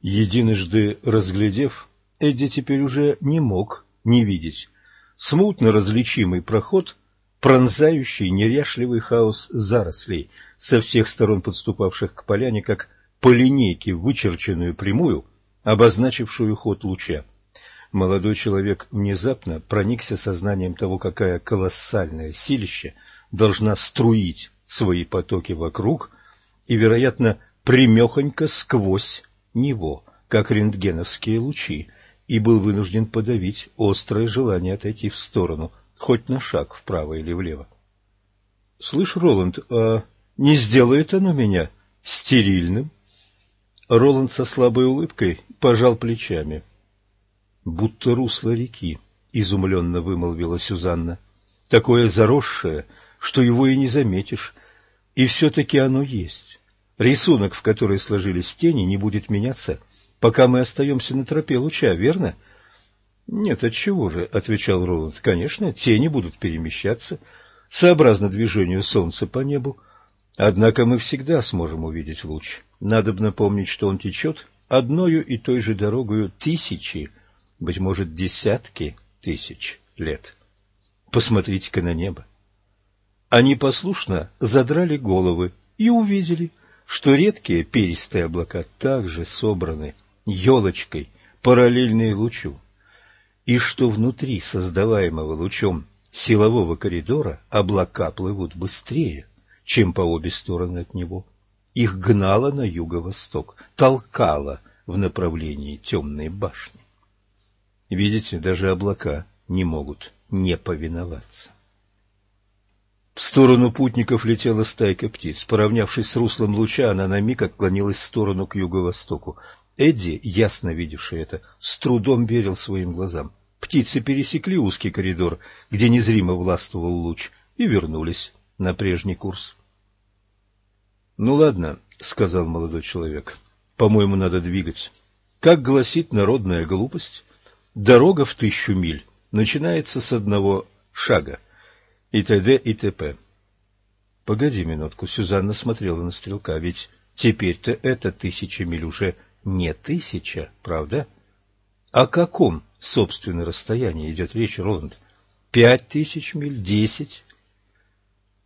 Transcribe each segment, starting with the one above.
Единожды разглядев, Эдди теперь уже не мог не видеть смутно различимый проход, пронзающий неряшливый хаос зарослей, со всех сторон подступавших к поляне, как по линейке вычерченную прямую, обозначившую ход луча. Молодой человек внезапно проникся сознанием того, какая колоссальная силища должна струить свои потоки вокруг и, вероятно, примехонько сквозь него, как рентгеновские лучи, и был вынужден подавить острое желание отойти в сторону, хоть на шаг вправо или влево. — Слышь, Роланд, а не сделает оно меня стерильным? Роланд со слабой улыбкой пожал плечами. — Будто русло реки, — изумленно вымолвила Сюзанна. — Такое заросшее, что его и не заметишь. И все-таки оно есть. Рисунок, в который сложились тени, не будет меняться пока мы остаемся на тропе луча, верно? — Нет, отчего же, — отвечал Роланд. — Конечно, тени будут перемещаться сообразно движению солнца по небу. Однако мы всегда сможем увидеть луч. Надо бы напомнить, что он течет одною и той же дорогою тысячи, быть может, десятки тысяч лет. Посмотрите-ка на небо. Они послушно задрали головы и увидели, что редкие перистые облака также собраны елочкой, параллельной лучу, и что внутри создаваемого лучом силового коридора облака плывут быстрее, чем по обе стороны от него. Их гнало на юго-восток, толкало в направлении темной башни. Видите, даже облака не могут не повиноваться. В сторону путников летела стайка птиц. Поравнявшись с руслом луча, она на миг отклонилась в сторону к юго-востоку. Эдди, ясно видевший это, с трудом верил своим глазам. Птицы пересекли узкий коридор, где незримо властвовал луч, и вернулись на прежний курс. — Ну ладно, — сказал молодой человек, — по-моему, надо двигать. Как гласит народная глупость, дорога в тысячу миль начинается с одного шага, и т.д. и т.п. Погоди минутку, Сюзанна смотрела на стрелка, ведь теперь-то это тысяча миль уже не тысяча, правда? О каком, собственно, расстоянии идет речь, Роланд? Пять тысяч миль? Десять?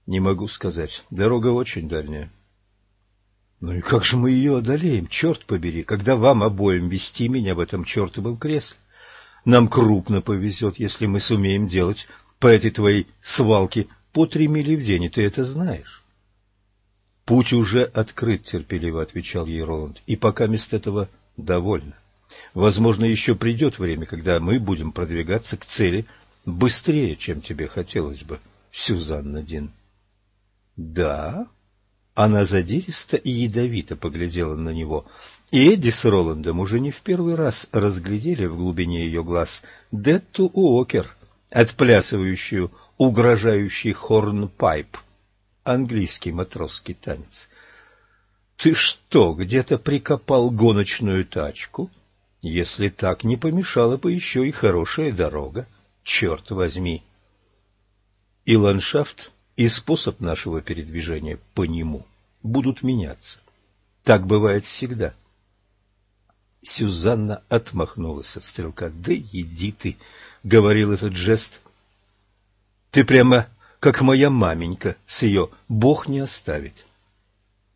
Не могу сказать. Дорога очень дальняя. Ну и как же мы ее одолеем, черт побери, когда вам обоим вести меня в этом чертовом кресле? Нам крупно повезет, если мы сумеем делать по этой твоей свалке по три мили в день, и ты это знаешь. Путь уже открыт, терпеливо отвечал ей Роланд, и пока мест этого довольно. Возможно, еще придет время, когда мы будем продвигаться к цели быстрее, чем тебе хотелось бы, Сюзанна Дин. Да? Она задиристо и ядовито поглядела на него, и Эдди с Роландом уже не в первый раз разглядели в глубине ее глаз Детту Уокер, отплясывающую угрожающий хорнпайп английский матросский танец. Ты что, где-то прикопал гоночную тачку? Если так, не помешала бы еще и хорошая дорога. Черт возьми! И ландшафт, и способ нашего передвижения по нему будут меняться. Так бывает всегда. Сюзанна отмахнулась от стрелка. «Да иди ты!» — говорил этот жест. «Ты прямо как моя маменька с ее «Бог не оставит».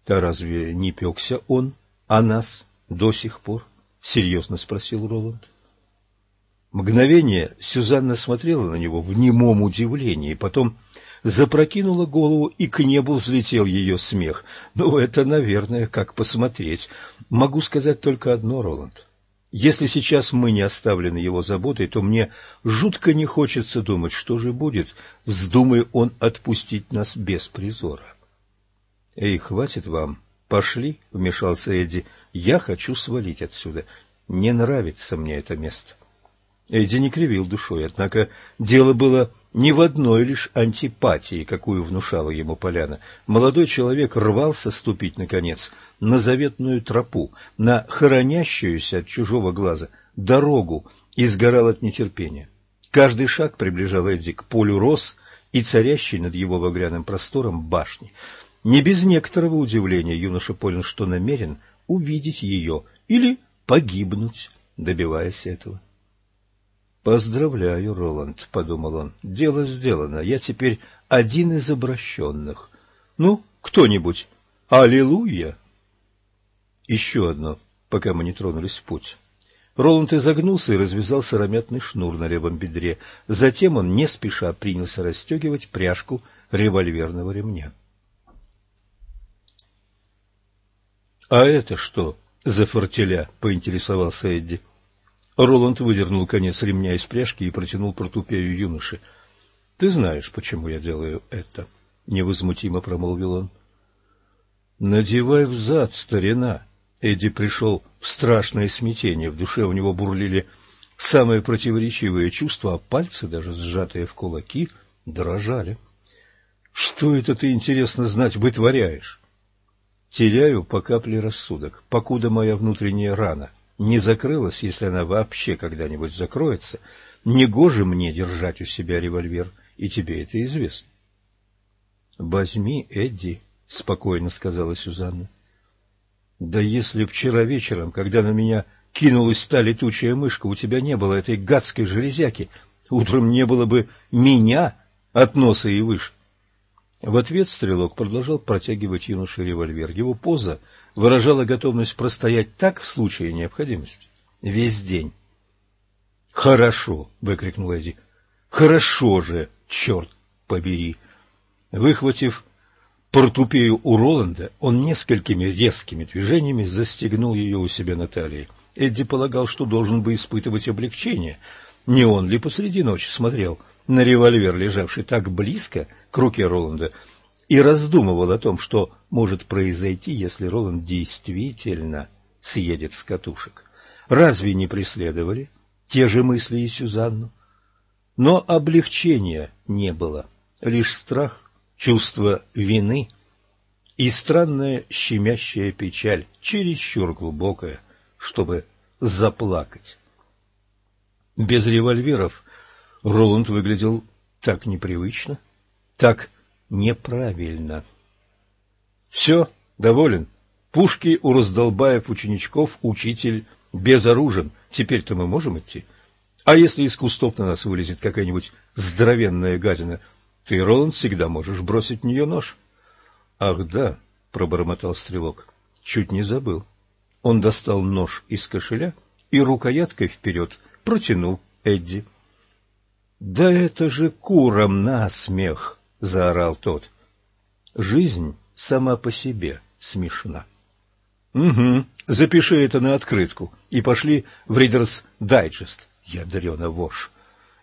Да разве не пекся он о нас до сих пор? — серьезно спросил Роланд. Мгновение Сюзанна смотрела на него в немом удивлении, потом запрокинула голову, и к небу взлетел ее смех. Ну, это, наверное, как посмотреть. Могу сказать только одно, Роланд. Если сейчас мы не оставлены его заботой, то мне жутко не хочется думать, что же будет, вздумай он отпустить нас без призора. — Эй, хватит вам. Пошли, — вмешался Эдди. — Я хочу свалить отсюда. Не нравится мне это место. Эдди не кривил душой, однако дело было не в одной лишь антипатии, какую внушала ему поляна. Молодой человек рвался ступить, наконец, на заветную тропу, на хоронящуюся от чужого глаза дорогу и сгорал от нетерпения. Каждый шаг приближал Эдди к полю роз и царящей над его багряным простором башни. Не без некоторого удивления юноша понял, что намерен увидеть ее или погибнуть, добиваясь этого. «Поздравляю, Роланд», — подумал он, — «дело сделано. Я теперь один из обращенных. Ну, кто-нибудь, аллилуйя!» Еще одно, пока мы не тронулись в путь. Роланд изогнулся и развязал сыромятный шнур на левом бедре. Затем он не спеша принялся расстегивать пряжку револьверного ремня. — А это что за фортеля? — поинтересовался Эдди. Роланд выдернул конец ремня из пряжки и протянул портупею юноши. — Ты знаешь, почему я делаю это? — невозмутимо промолвил он. — Надевай взад, старина! Эдди пришел в страшное смятение. В душе у него бурлили самые противоречивые чувства, а пальцы, даже сжатые в кулаки, дрожали. Что это ты, интересно знать, вытворяешь? Теряю по капле рассудок, покуда моя внутренняя рана не закрылась, если она вообще когда-нибудь закроется, негоже мне держать у себя револьвер, и тебе это известно. — Возьми, Эдди, — спокойно сказала Сюзанна. Да если вчера вечером, когда на меня кинулась та летучая мышка, у тебя не было этой гадской железяки, утром не было бы меня от носа и выше. В ответ стрелок продолжал протягивать юноше револьвер. Его поза выражала готовность простоять так в случае необходимости. Весь день. «Хорошо!» — выкрикнул Эдди. «Хорошо же, черт побери!» Выхватив портупею у Роланда, он несколькими резкими движениями застегнул ее у себя на талии. Эдди полагал, что должен бы испытывать облегчение. Не он ли посреди ночи смотрел на револьвер, лежавший так близко к руке Роланда, и раздумывал о том, что может произойти, если Роланд действительно съедет с катушек. Разве не преследовали те же мысли и Сюзанну? Но облегчения не было, лишь страх чувство вины и странная щемящая печаль, чересчур глубокая, чтобы заплакать. Без револьверов Роланд выглядел так непривычно, так неправильно. Все, доволен. Пушки у раздолбаев ученичков, учитель безоружен. Теперь-то мы можем идти. А если из кустов на нас вылезет какая-нибудь здоровенная гадина — ты, Роланд, всегда можешь бросить в нее нож. — Ах, да, — пробормотал стрелок, — чуть не забыл. Он достал нож из кошеля и рукояткой вперед протянул Эдди. — Да это же курам на смех! — заорал тот. Жизнь сама по себе смешна. — Угу, запиши это на открытку и пошли в Ридерс Дайджест. Ядрена вошь!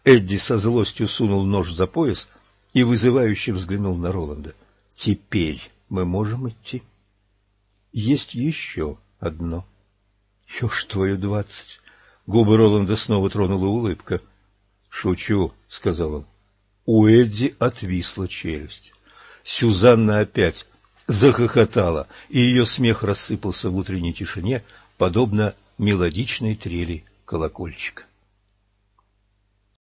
Эдди со злостью сунул нож за пояс — и вызывающе взглянул на Роланда. «Теперь мы можем идти?» «Есть еще одно». «Ешь твою двадцать!» Губы Роланда снова тронула улыбка. «Шучу», — сказал он. У Эдди отвисла челюсть. Сюзанна опять захохотала, и ее смех рассыпался в утренней тишине, подобно мелодичной трели колокольчика.